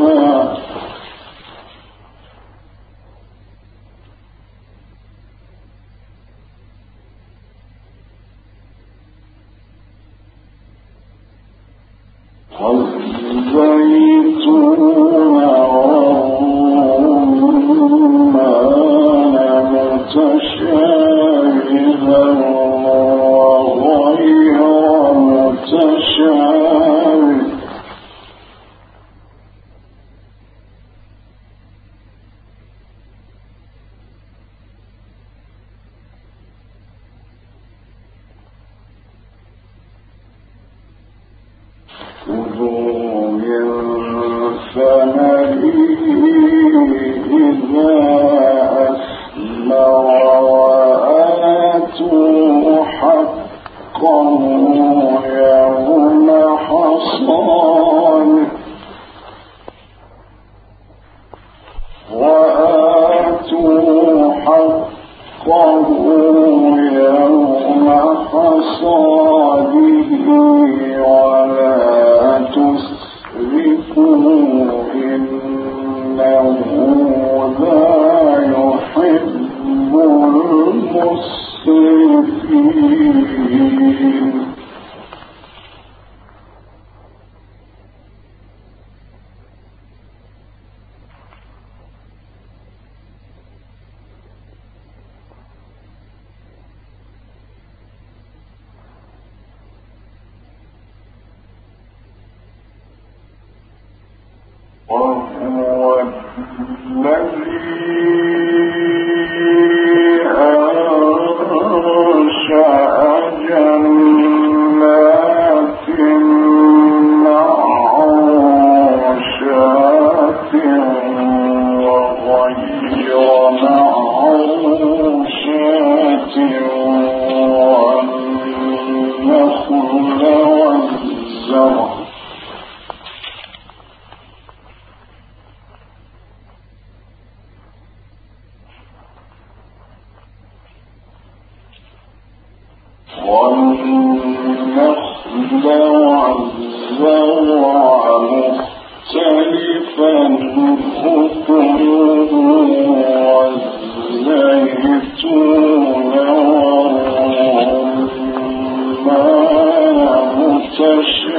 Allah. 哈哈哈哈哈哈哈哈 pessoas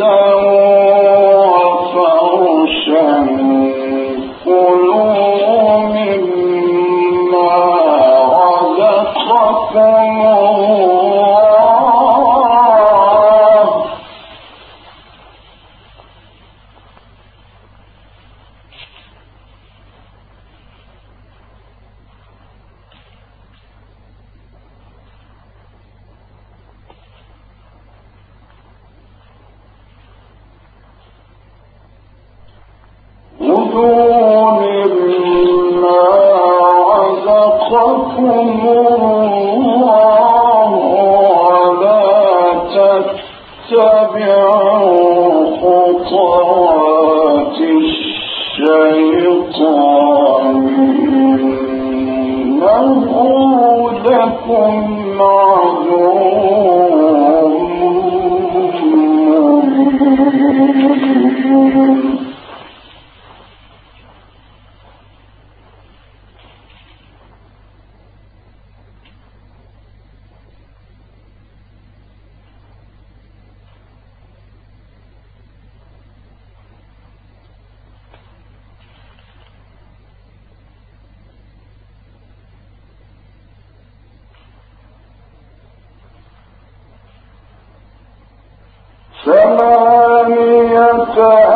موسى حتى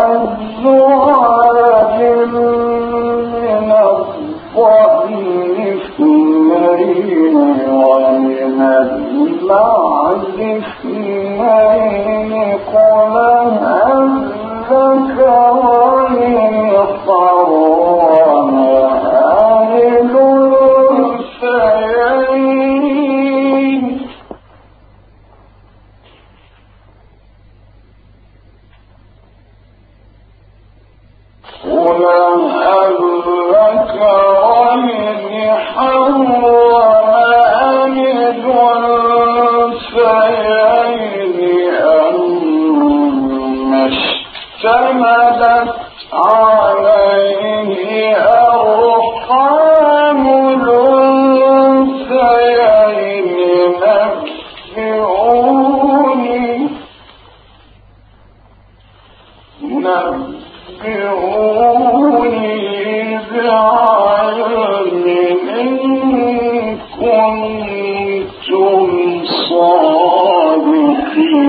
الصادقين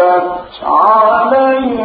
دخلت عليه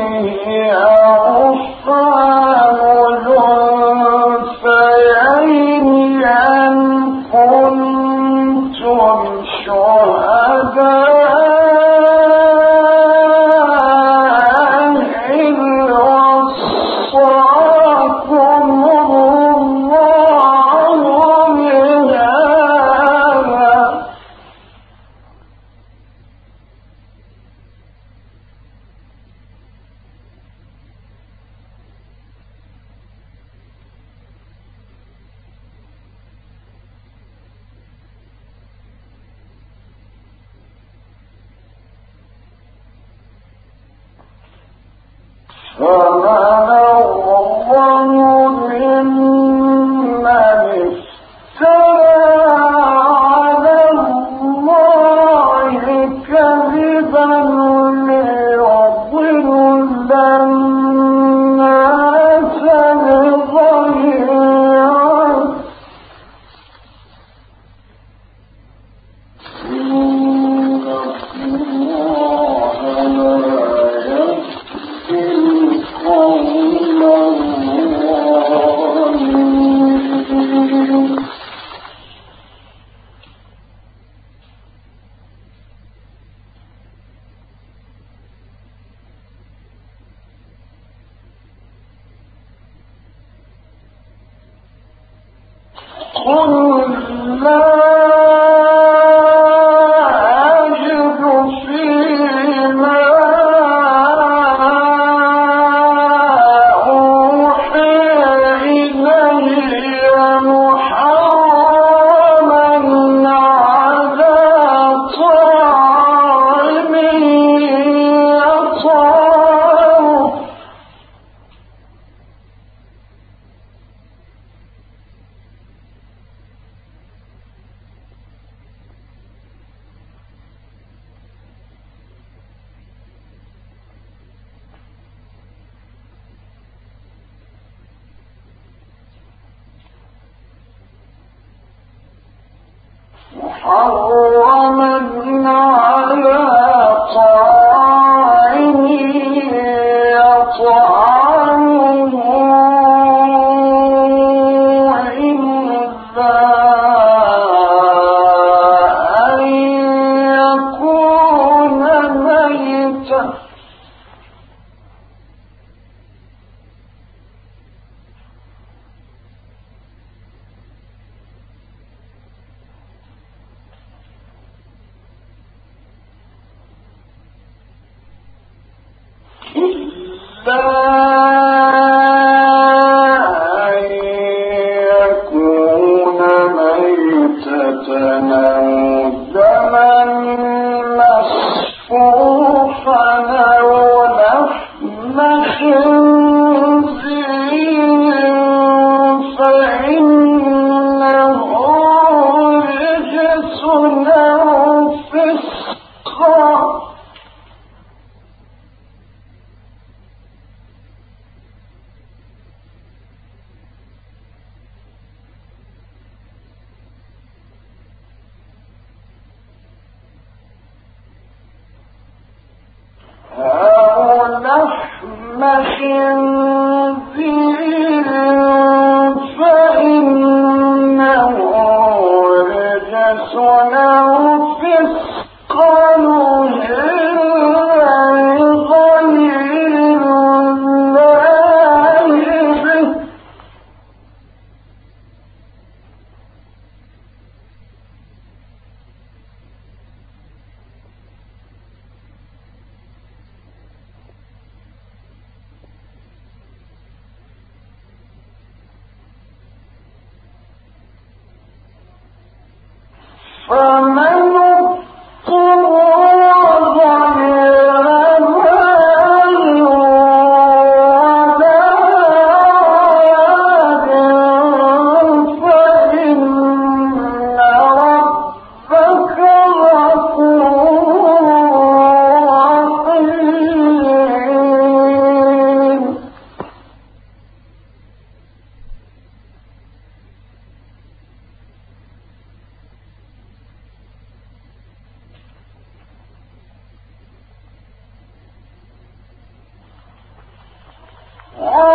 حرم all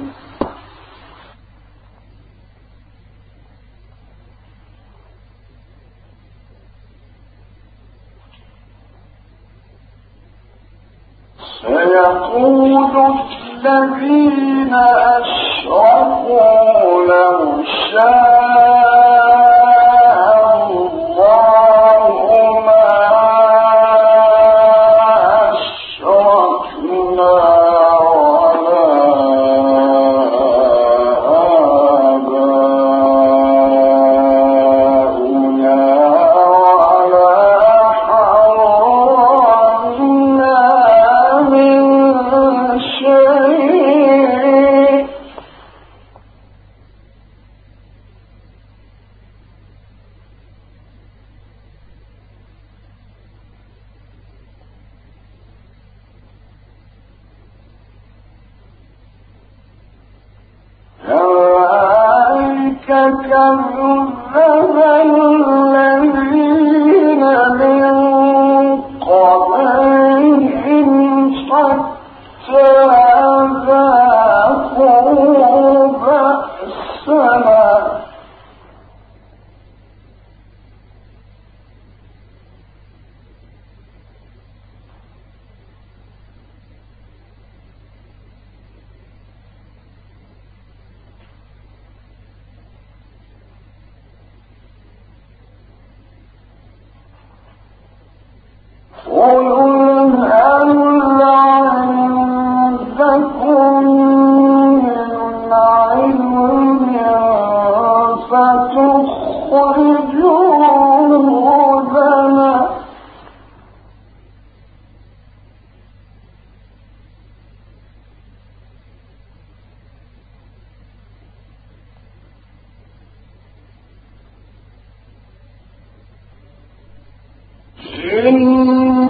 إن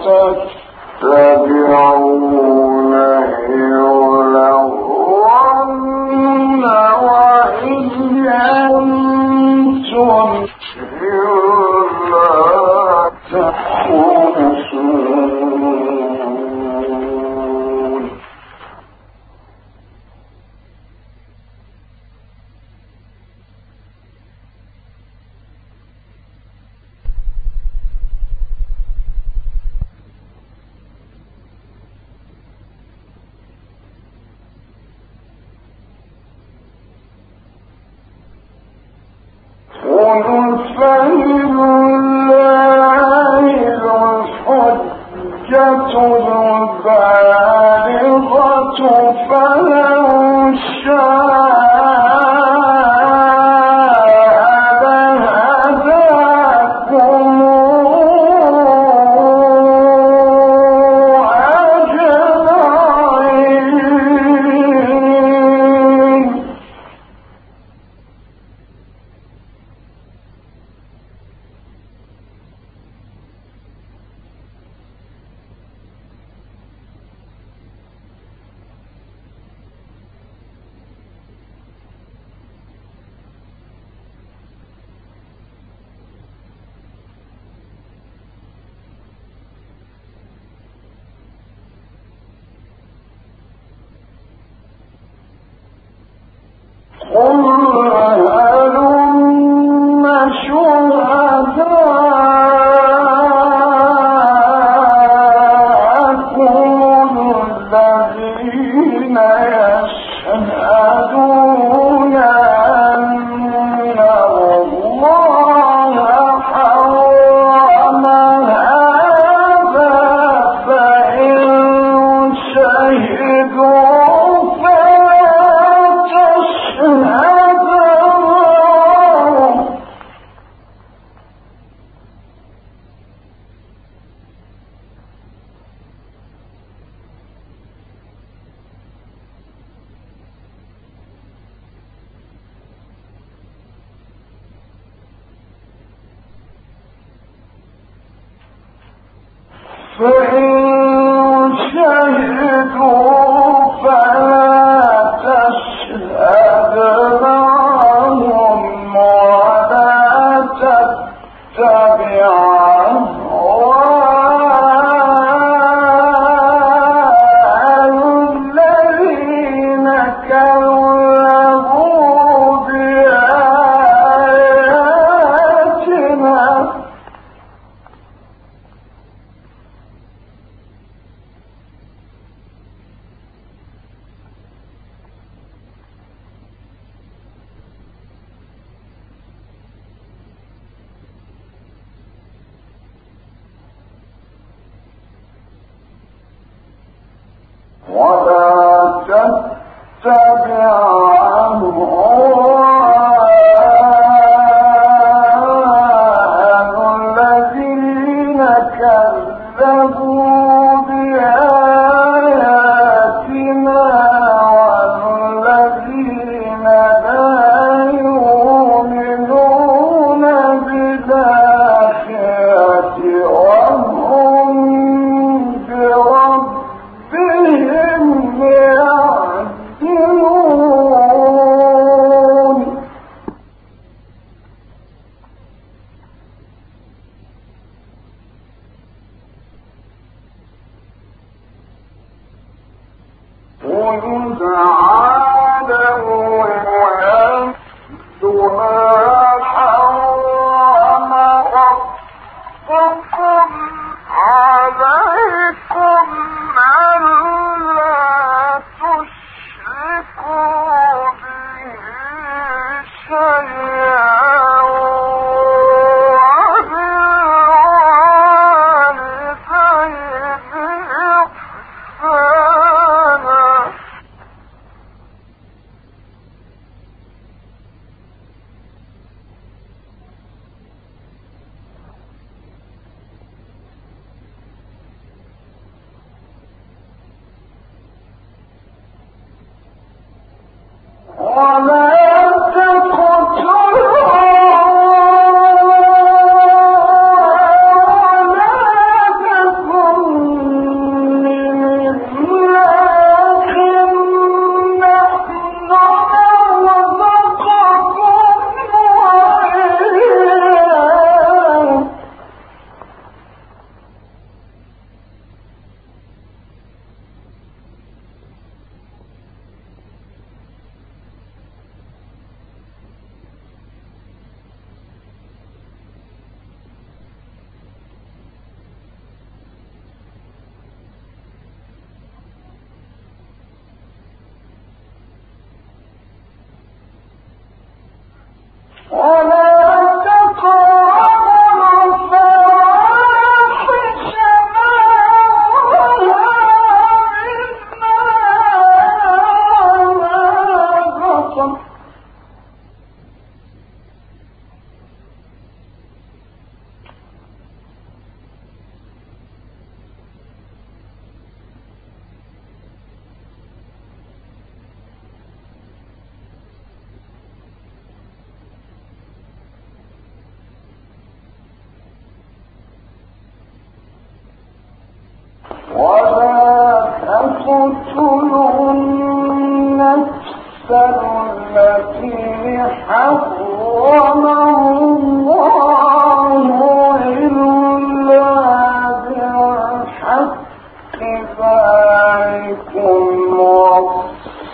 قل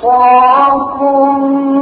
تعقلون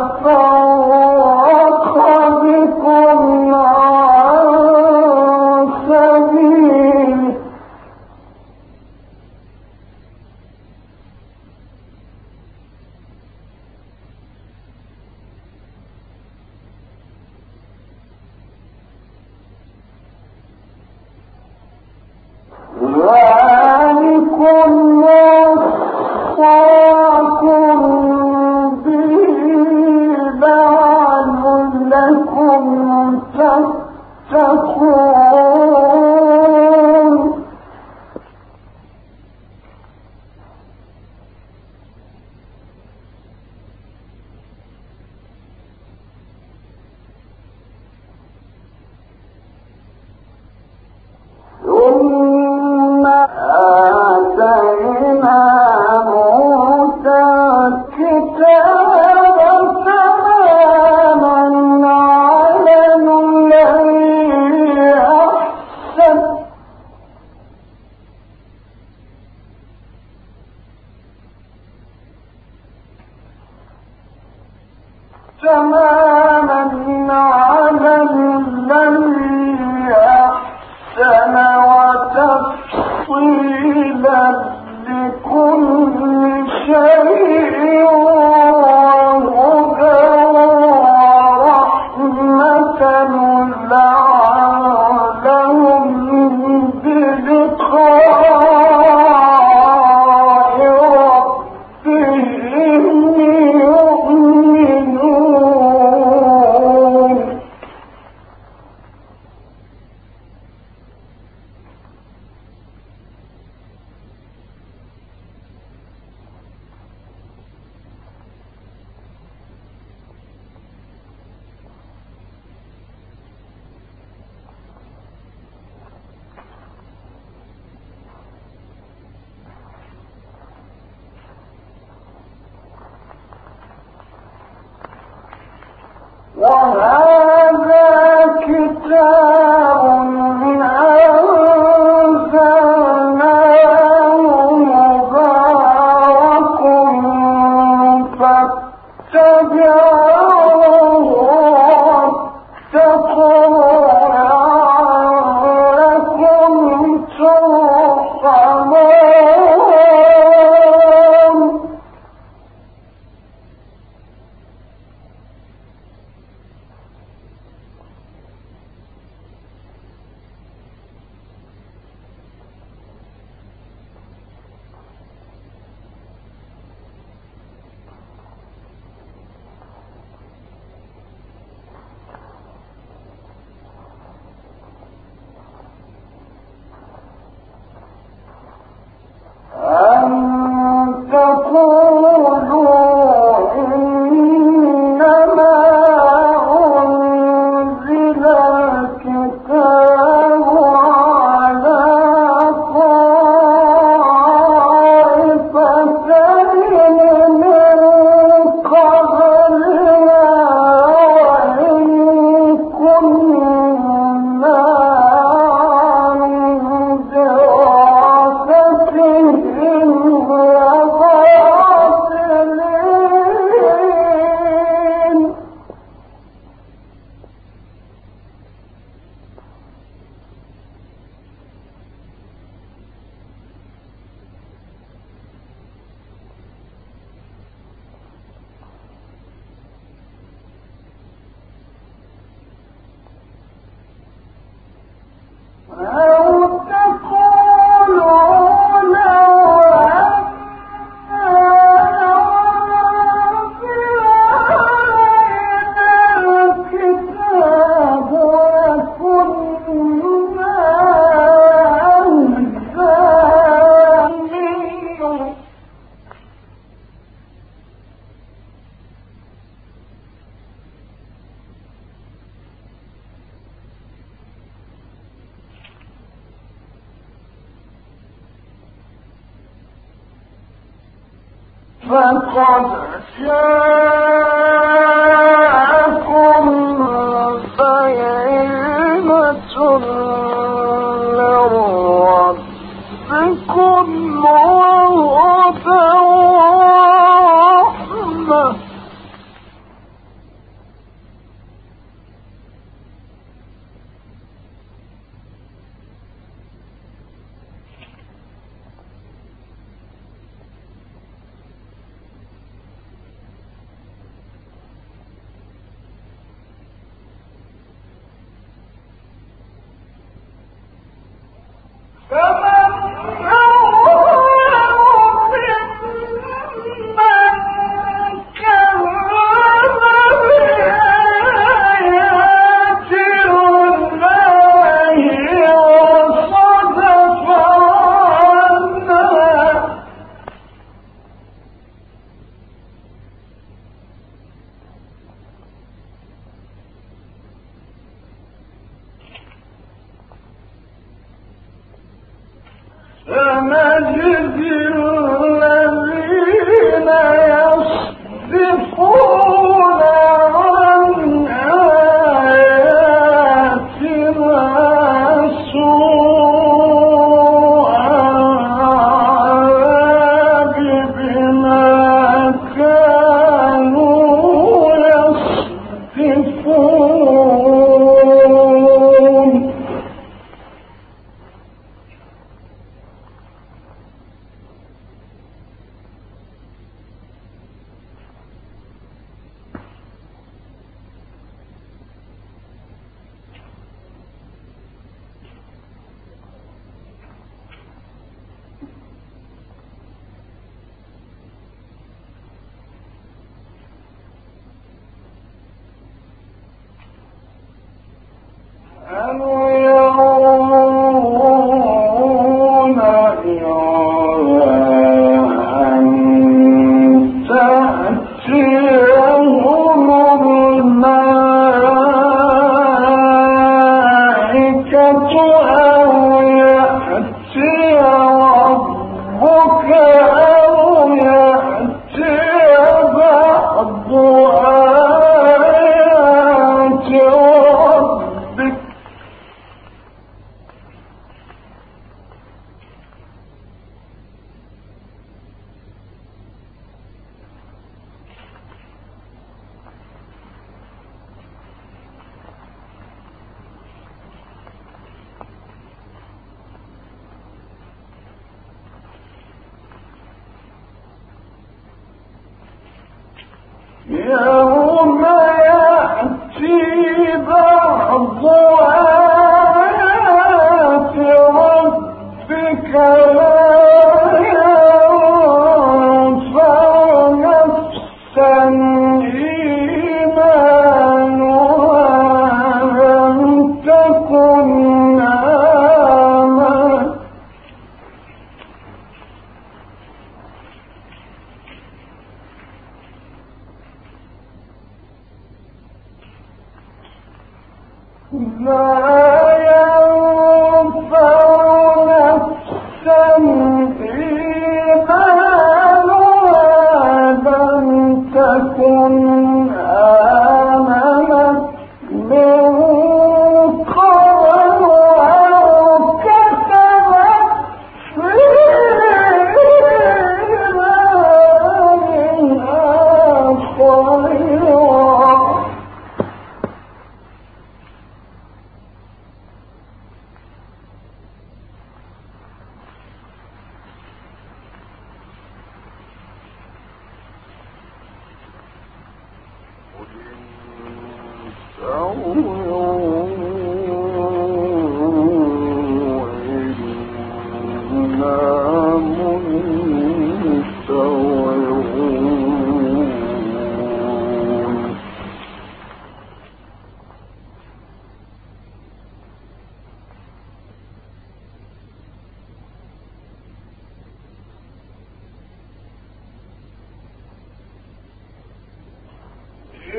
الصالحين وتفصيلا لكل شيء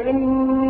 إن